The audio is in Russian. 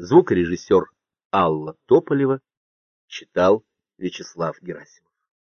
Звукорежиссер Алла Тополева читал Вячеслав Герасимов.